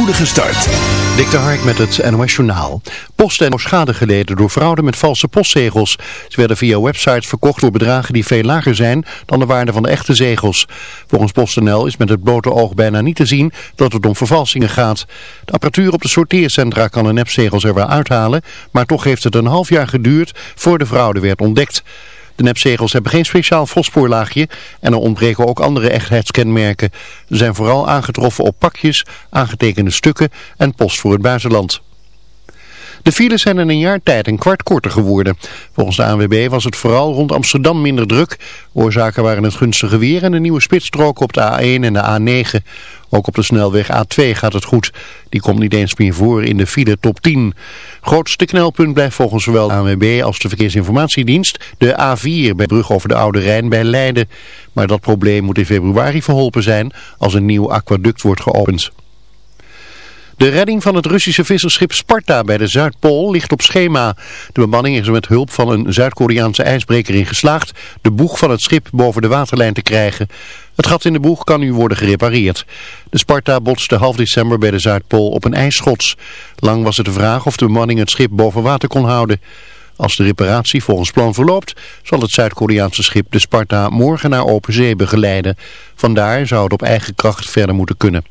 spoedige start. Dik de met het NOS Journaal. Posten en schade geleden door fraude met valse postzegels. Ze werden via websites verkocht voor bedragen die veel lager zijn dan de waarde van de echte zegels. Volgens PostNL is met het blote oog bijna niet te zien dat het om vervalsingen gaat. De apparatuur op de sorteercentra kan de nepzegels er wel uithalen, maar toch heeft het een half jaar geduurd voor de fraude werd ontdekt. De nepzegels hebben geen speciaal fosforlaagje en er ontbreken ook andere echtheidskenmerken. Ze zijn vooral aangetroffen op pakjes, aangetekende stukken en post voor het buitenland. De files zijn in een jaar tijd een kwart korter geworden. Volgens de ANWB was het vooral rond Amsterdam minder druk. Oorzaken waren het gunstige weer en de nieuwe spitsstroken op de A1 en de A9. Ook op de snelweg A2 gaat het goed. Die komt niet eens meer voor in de file top 10. Grootste knelpunt blijft volgens zowel de ANWB als de Verkeersinformatiedienst de A4 bij brug over de Oude Rijn bij Leiden. Maar dat probleem moet in februari verholpen zijn als een nieuw aquaduct wordt geopend. De redding van het Russische visserschip Sparta bij de Zuidpool ligt op schema. De bemanning is er met hulp van een Zuid-Koreaanse ijsbreker in geslaagd de boeg van het schip boven de waterlijn te krijgen. Het gat in de boeg kan nu worden gerepareerd. De Sparta botste half december bij de Zuidpool op een ijsschots. Lang was het de vraag of de bemanning het schip boven water kon houden. Als de reparatie volgens plan verloopt, zal het Zuid-Koreaanse schip de Sparta morgen naar open zee begeleiden. Vandaar zou het op eigen kracht verder moeten kunnen.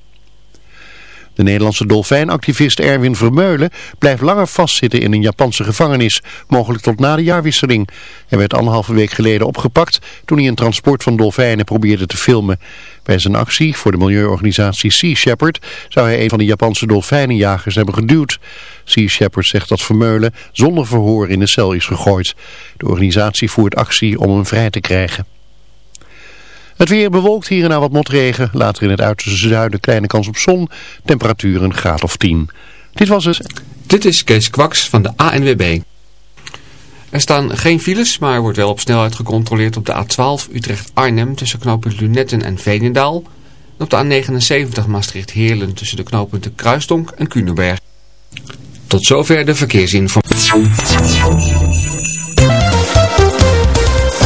De Nederlandse dolfijnactivist Erwin Vermeulen blijft langer vastzitten in een Japanse gevangenis, mogelijk tot na de jaarwisseling. Hij werd anderhalve week geleden opgepakt toen hij een transport van dolfijnen probeerde te filmen. Bij zijn actie voor de milieuorganisatie Sea Shepherd zou hij een van de Japanse dolfijnenjagers hebben geduwd. Sea Shepherd zegt dat Vermeulen zonder verhoor in de cel is gegooid. De organisatie voert actie om hem vrij te krijgen. Het weer bewolkt hier en daar wat motregen. Later in het uiterste zuiden kleine kans op zon. Temperatuur een graad of 10. Dit was het. Dit is Kees Kwaks van de ANWB. Er staan geen files, maar er wordt wel op snelheid gecontroleerd op de A12 Utrecht-Arnhem tussen knooppunt Lunetten en Veenendaal. En op de A79 Maastricht-Heerlen tussen de knooppunten Kruisdonk en Kunenberg. Tot zover de verkeersinformatie.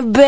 My.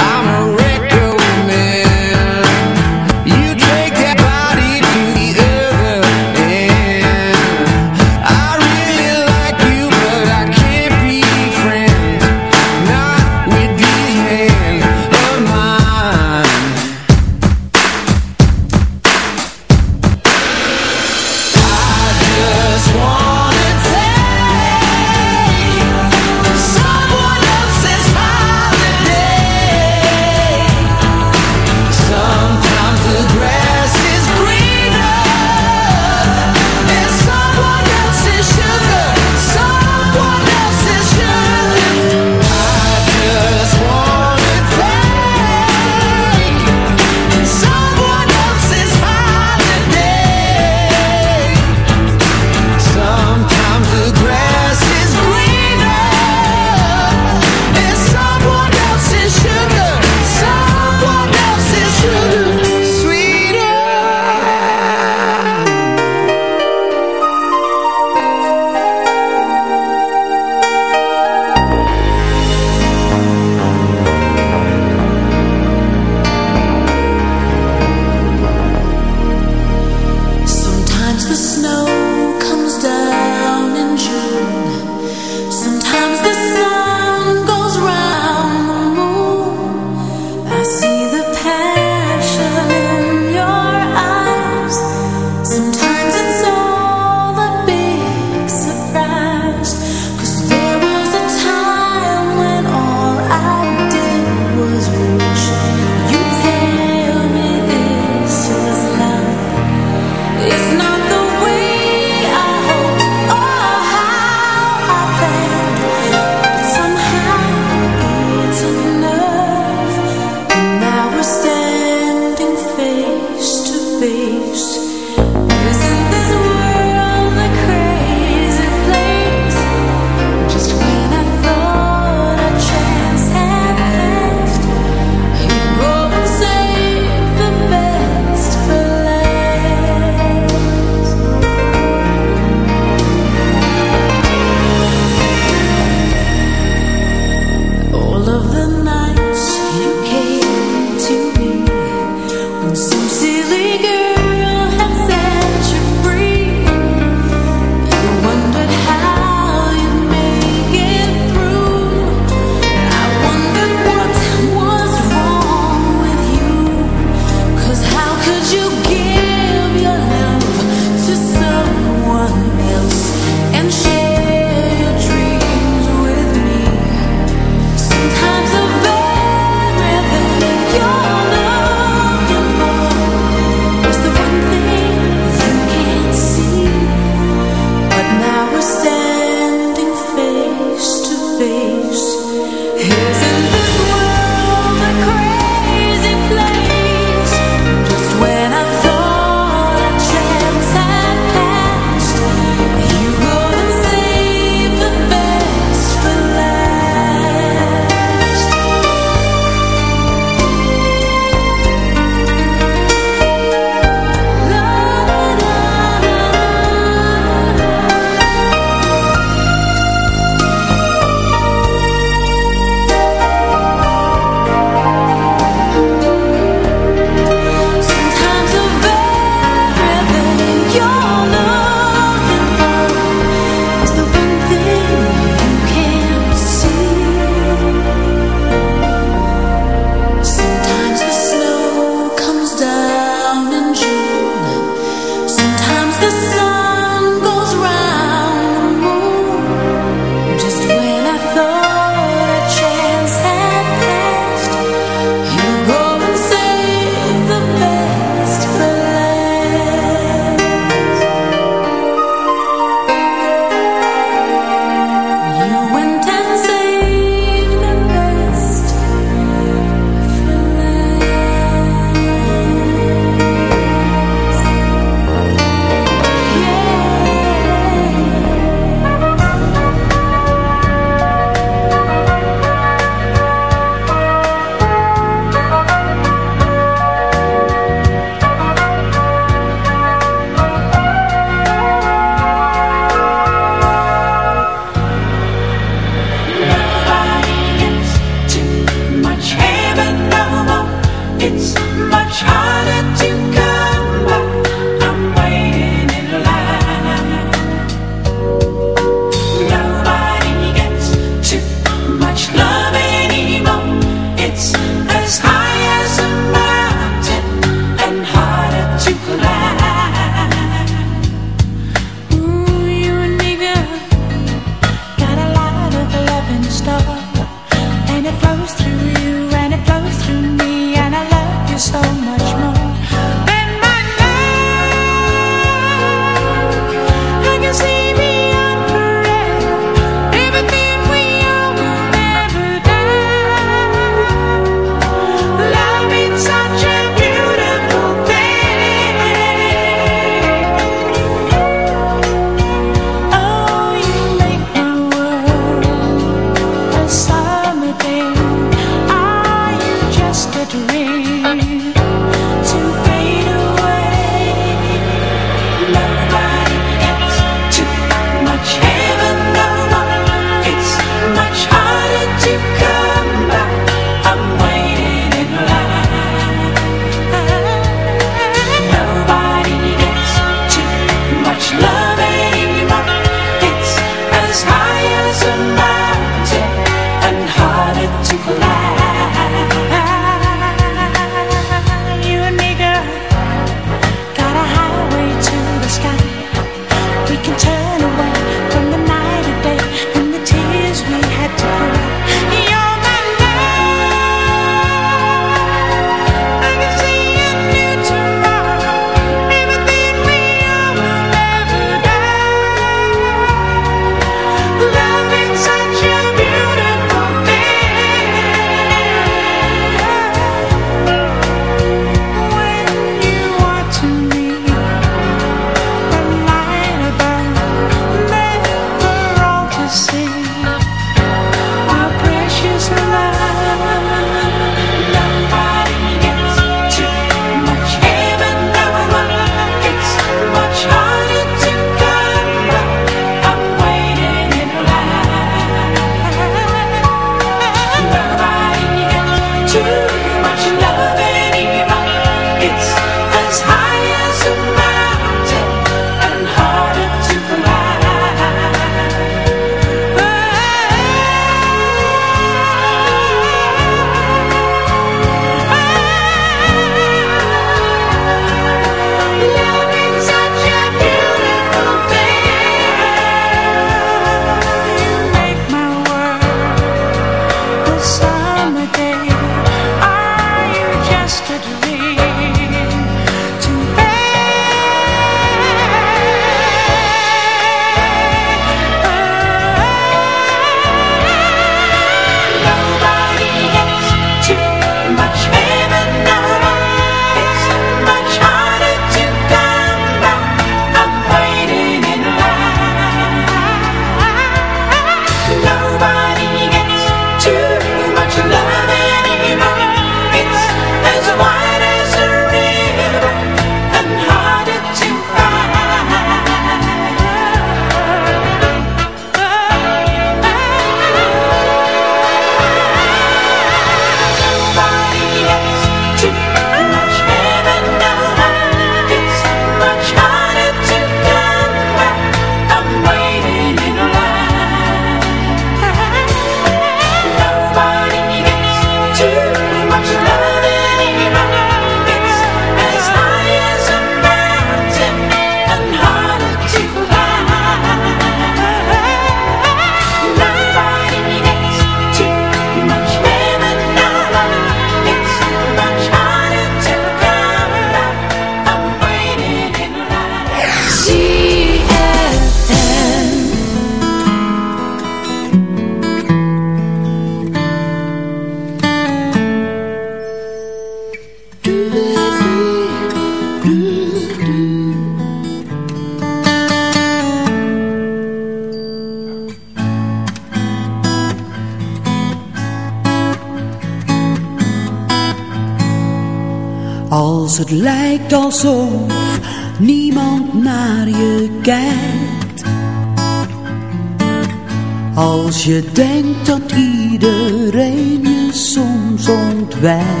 Je denkt dat iedereen je soms ontwijkt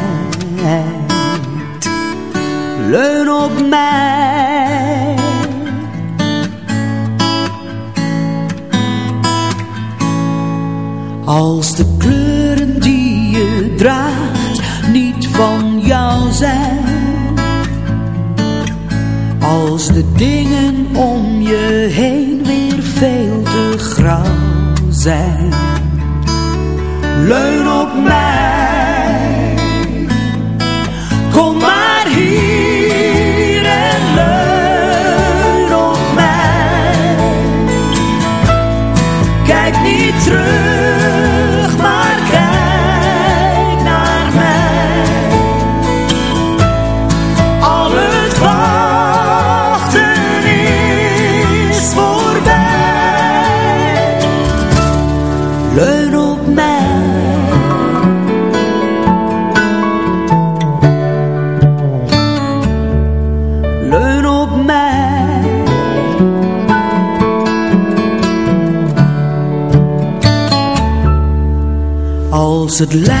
at light.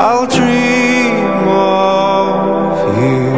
I'll dream of you.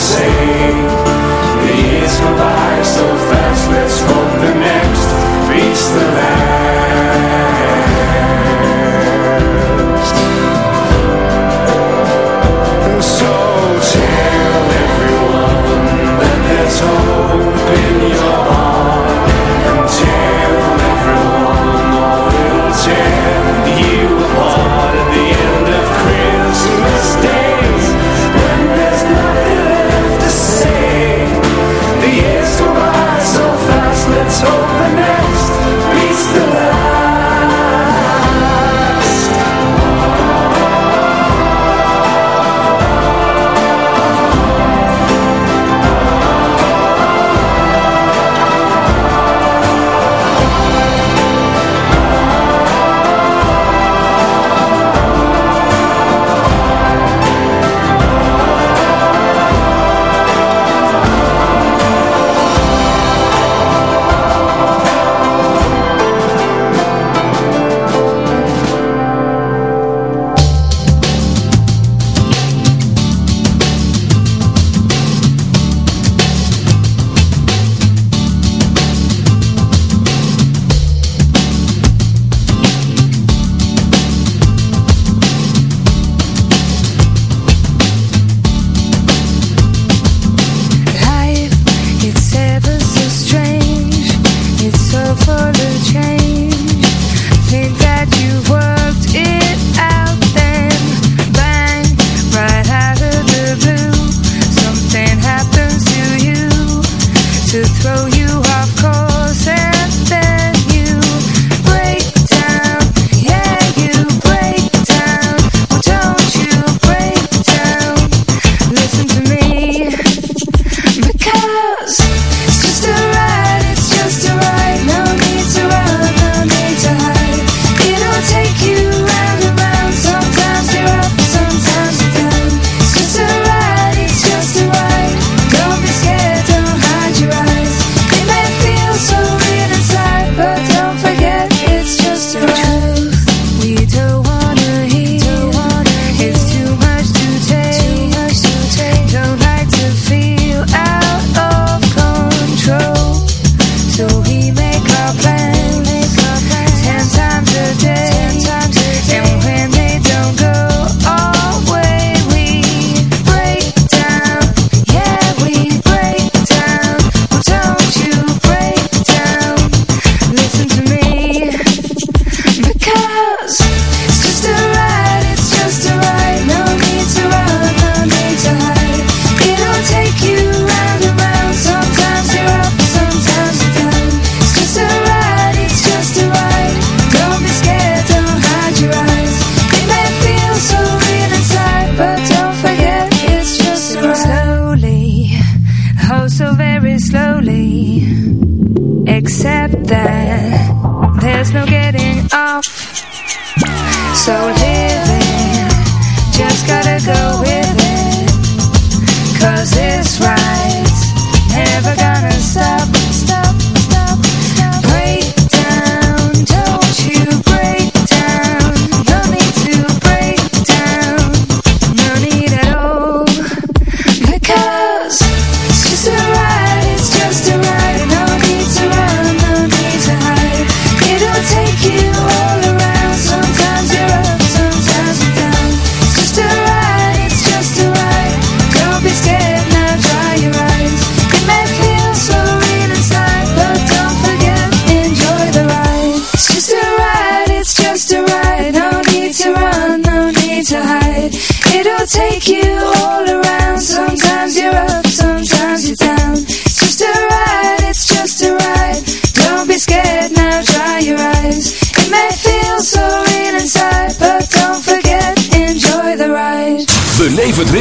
same The years go by so fast Let's hope the next beats the last So tell everyone that there's hope.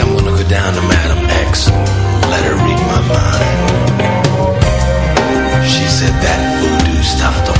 I'm gonna go down to Madam X let her read my mind. She said that voodoo stuff don't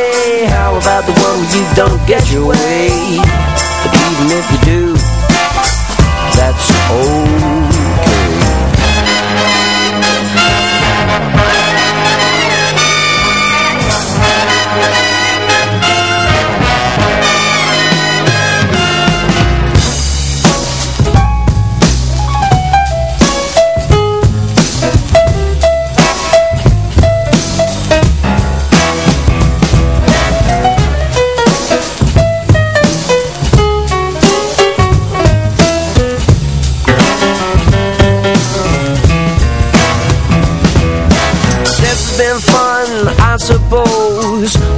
How about the one where you don't get your way? But even if you do, that's okay.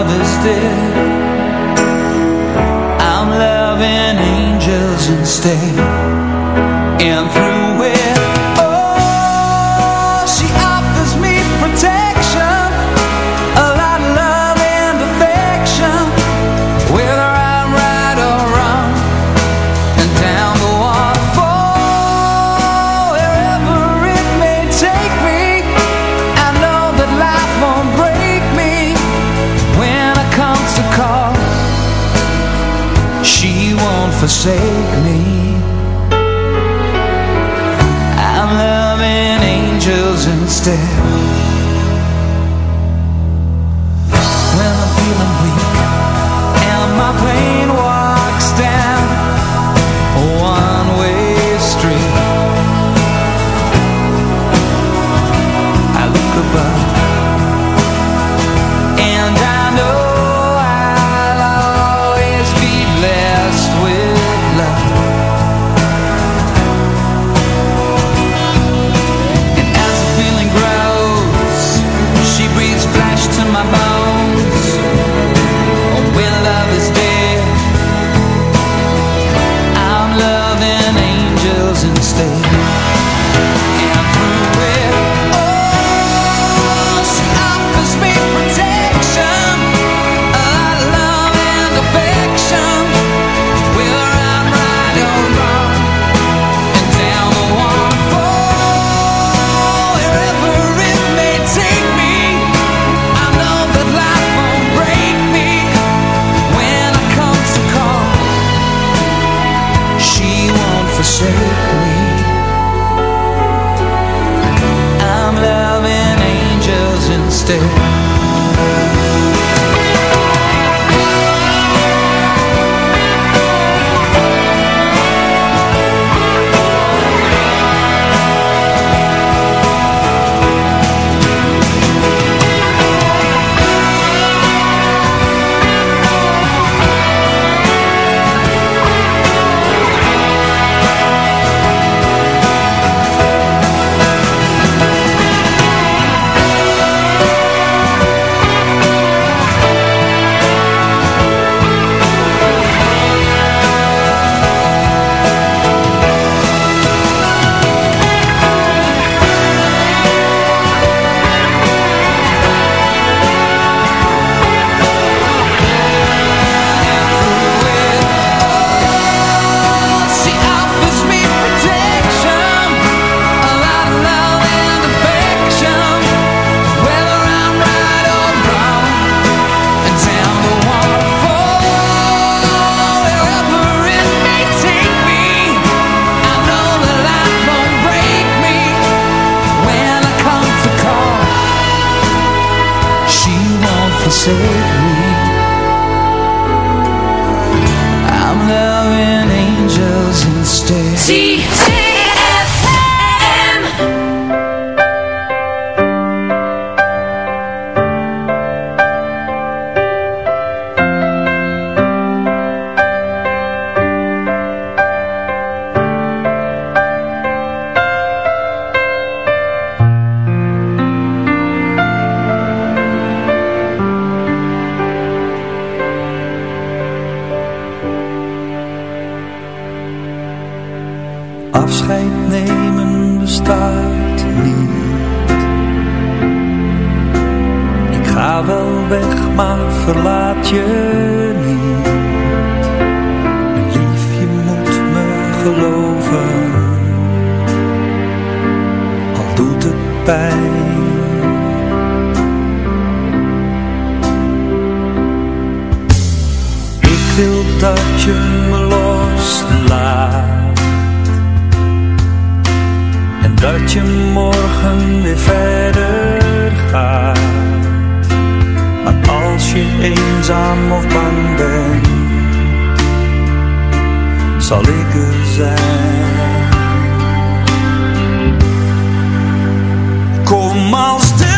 harvested I'm loving angels instead. Zijn. Kom als de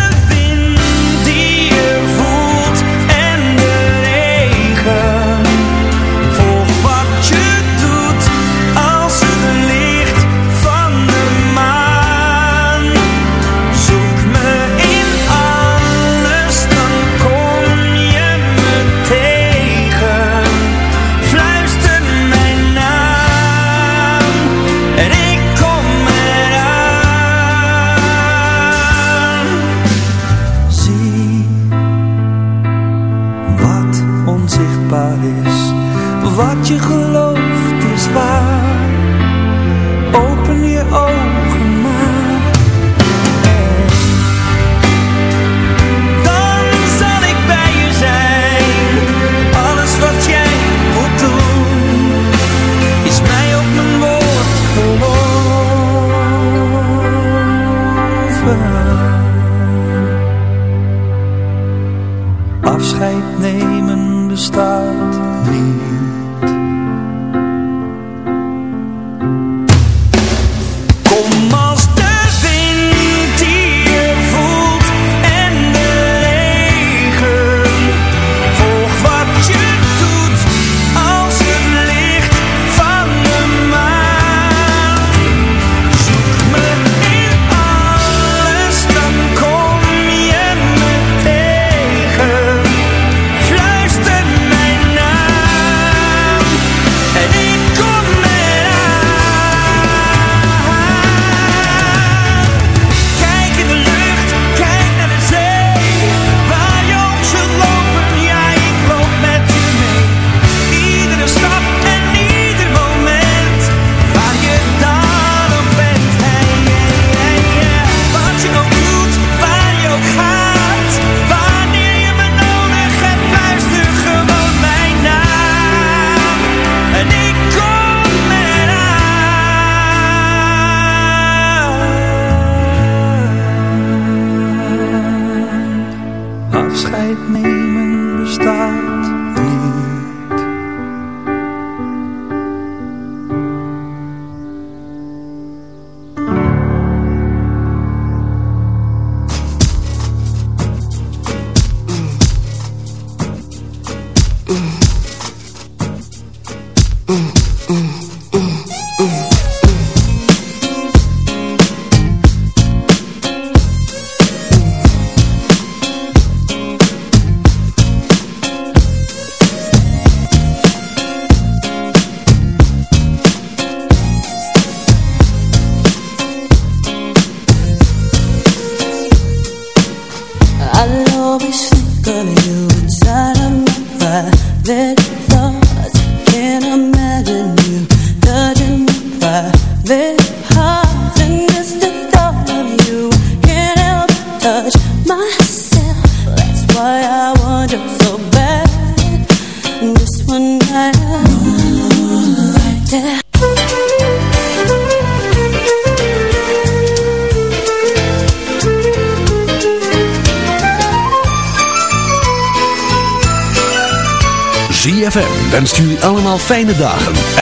fijne dagen.